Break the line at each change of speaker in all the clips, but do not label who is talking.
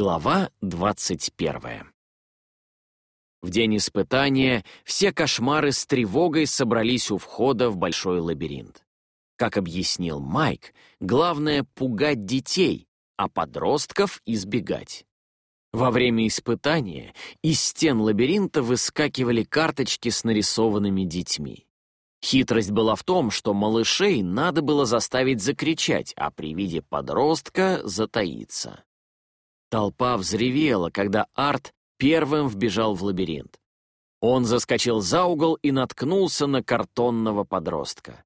Глава 21. В день испытания все кошмары с тревогой собрались у входа в большой лабиринт. Как объяснил Майк, главное — пугать детей, а подростков избегать. Во время испытания из стен лабиринта выскакивали карточки с нарисованными детьми. Хитрость была в том, что малышей надо было заставить закричать, а при виде подростка затаиться. Толпа взревела, когда Арт первым вбежал в лабиринт. Он заскочил за угол и наткнулся на картонного подростка.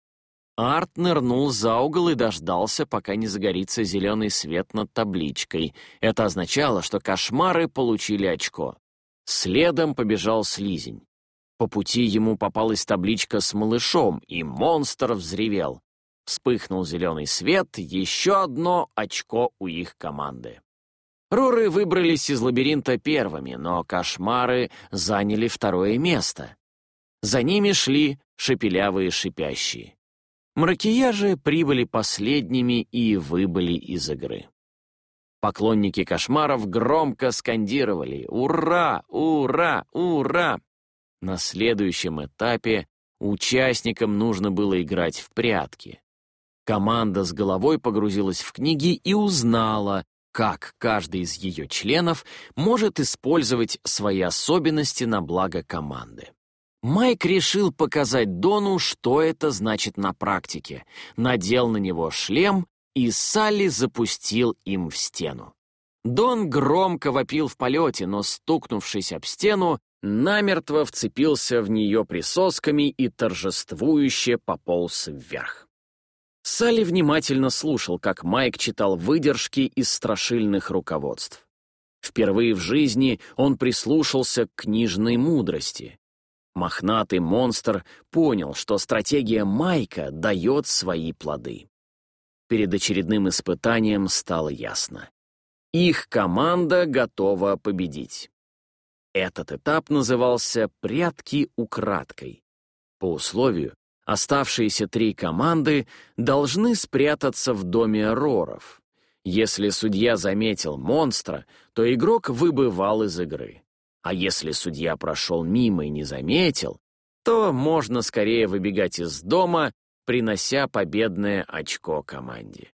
Арт нырнул за угол и дождался, пока не загорится зеленый свет над табличкой. Это означало, что кошмары получили очко. Следом побежал слизень. По пути ему попалась табличка с малышом, и монстр взревел. Вспыхнул зеленый свет, еще одно очко у их команды. Роры выбрались из лабиринта первыми, но кошмары заняли второе место. За ними шли шепелявые шипящие. Мракияжи прибыли последними и выбыли из игры. Поклонники кошмаров громко скандировали «Ура! Ура! Ура!». На следующем этапе участникам нужно было играть в прятки. Команда с головой погрузилась в книги и узнала, как каждый из ее членов может использовать свои особенности на благо команды. Майк решил показать Дону, что это значит на практике, надел на него шлем и Салли запустил им в стену. Дон громко вопил в полете, но, стукнувшись об стену, намертво вцепился в нее присосками и торжествующе пополз вверх. Салли внимательно слушал, как Майк читал выдержки из страшильных руководств. Впервые в жизни он прислушался к книжной мудрости. Мохнатый монстр понял, что стратегия Майка дает свои плоды. Перед очередным испытанием стало ясно. Их команда готова победить. Этот этап назывался «прятки украдкой». По условию, Оставшиеся три команды должны спрятаться в доме Роров. Если судья заметил монстра, то игрок выбывал из игры. А если судья прошел мимо и не заметил, то можно скорее выбегать из дома, принося победное очко команде.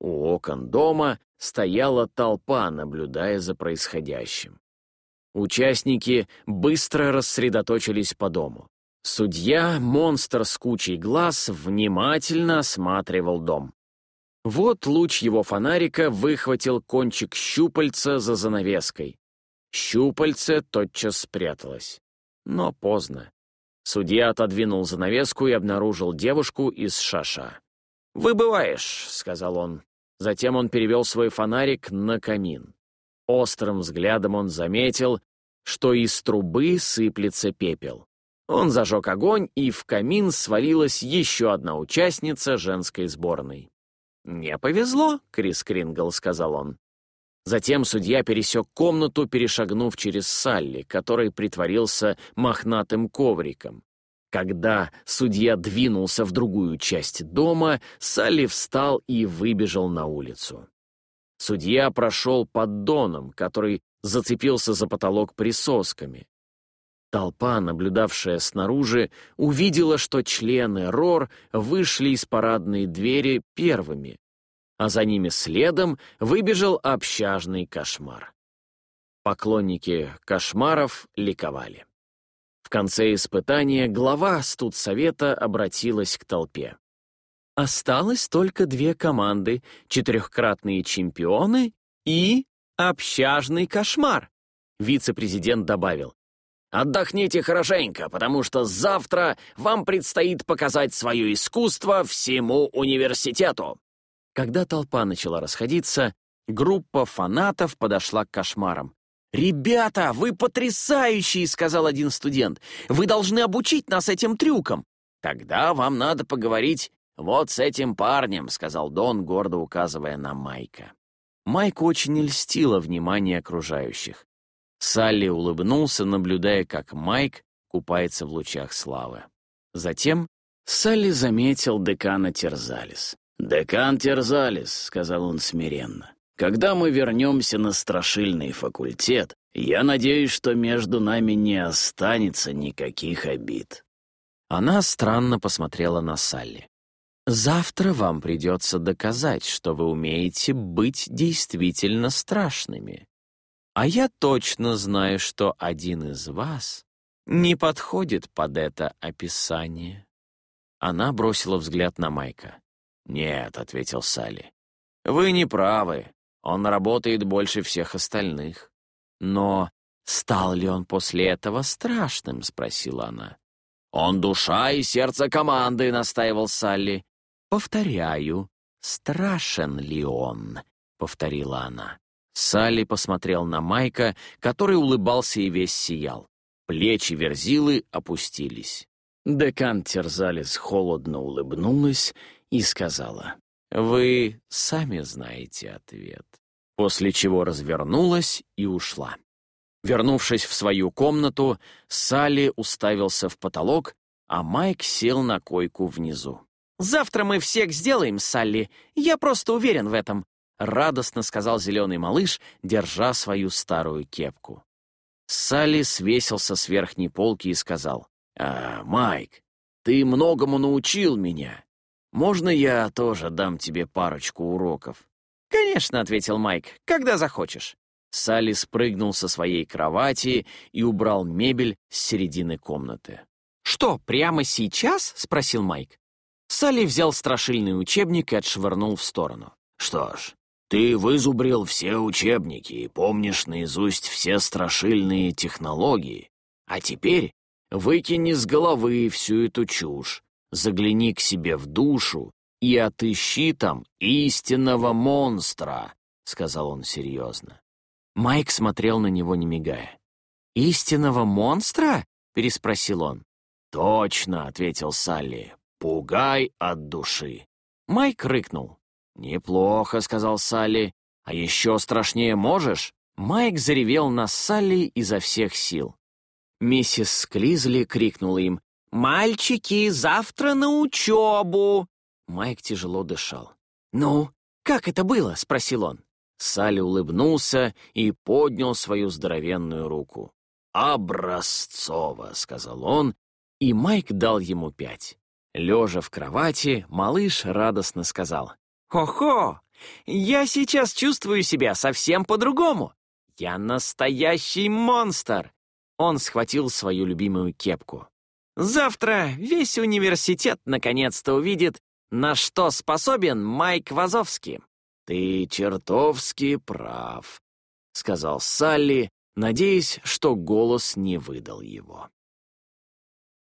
У окон дома стояла толпа, наблюдая за происходящим. Участники быстро рассредоточились по дому. Судья, монстр с кучей глаз, внимательно осматривал дом. Вот луч его фонарика выхватил кончик щупальца за занавеской. Щупальце тотчас спряталось. Но поздно. Судья отодвинул занавеску и обнаружил девушку из шаша. «Выбываешь», — сказал он. Затем он перевел свой фонарик на камин. Острым взглядом он заметил, что из трубы сыплется пепел. Он зажег огонь, и в камин свалилась еще одна участница женской сборной. «Не повезло», — Крис Крингл сказал он. Затем судья пересек комнату, перешагнув через Салли, который притворился мохнатым ковриком. Когда судья двинулся в другую часть дома, Салли встал и выбежал на улицу. Судья прошел под доном, который зацепился за потолок присосками. Толпа, наблюдавшая снаружи, увидела, что члены РОР вышли из парадной двери первыми, а за ними следом выбежал общажный кошмар. Поклонники кошмаров ликовали. В конце испытания глава студсовета обратилась к толпе. Осталось только две команды — четырехкратные чемпионы и общажный кошмар. Вице-президент добавил, Отдохните хорошенько, потому что завтра вам предстоит показать свое искусство всему университету». Когда толпа начала расходиться, группа фанатов подошла к кошмарам. «Ребята, вы потрясающие!» — сказал один студент. «Вы должны обучить нас этим трюкам». «Тогда вам надо поговорить вот с этим парнем», — сказал Дон, гордо указывая на Майка. Майку очень льстило внимание окружающих. Салли улыбнулся, наблюдая, как Майк купается в лучах славы. Затем Салли заметил декана Терзалис. «Декан Терзалис», — сказал он смиренно,
Когда мы вернемся на страшильный факультет, я надеюсь, что между нами не останется никаких обид».
Она странно посмотрела на Салли. «Завтра вам придется доказать, что вы умеете быть действительно страшными. А я точно знаю, что один из вас не подходит под это описание». Она бросила взгляд на Майка.
«Нет», — ответил Салли. «Вы не правы. Он работает больше всех остальных».
«Но стал ли он после этого страшным?» — спросила она.
«Он душа и сердце команды», — настаивал Салли.
«Повторяю, страшен ли он?» — повторила она.
Салли посмотрел на Майка, который улыбался и весь сиял. Плечи Верзилы опустились. Декан Терзалис холодно улыбнулась и сказала, «Вы сами знаете ответ», после чего развернулась и ушла. Вернувшись в свою комнату, Салли уставился в потолок, а Майк сел на койку внизу.
«Завтра мы всех сделаем, Салли. Я просто уверен в этом», — радостно сказал зеленый малыш, держа свою старую кепку.
Салли свесился с верхней полки и сказал, «А, Майк, ты многому научил меня. Можно я тоже дам тебе парочку уроков?»
«Конечно», — ответил Майк, — «когда захочешь».
Салли спрыгнул со своей кровати и убрал мебель с середины комнаты.
«Что, прямо сейчас?» — спросил Майк. Салли взял страшильный учебник и отшвырнул в сторону.
«Что ж, ты вызубрил все учебники и помнишь наизусть все страшильные технологии. А теперь выкини с головы всю эту чушь, загляни к себе в душу и отыщи там истинного монстра», — сказал он серьезно.
Майк смотрел на него, не мигая. «Истинного монстра?» — переспросил он.
«Точно», — ответил Салли. «Пугай от души».
Майк рыкнул.
«Неплохо», — сказал Салли. «А еще страшнее можешь?»
Майк заревел на Салли изо всех сил. Миссис Склизли крикнула им «Мальчики, завтра на учебу!» Майк тяжело дышал. «Ну, как это было?» — спросил он.
Салли улыбнулся и поднял свою здоровенную руку. «Образцово», — сказал он, и Майк дал ему пять. Лежа в кровати, малыш радостно сказал.
«Хо-хо! Я сейчас чувствую себя совсем по-другому! Я настоящий монстр!» Он схватил свою любимую кепку. «Завтра весь университет наконец-то увидит, на что способен Майк Вазовский».
«Ты чертовски прав», — сказал Салли, надеясь, что голос не выдал его.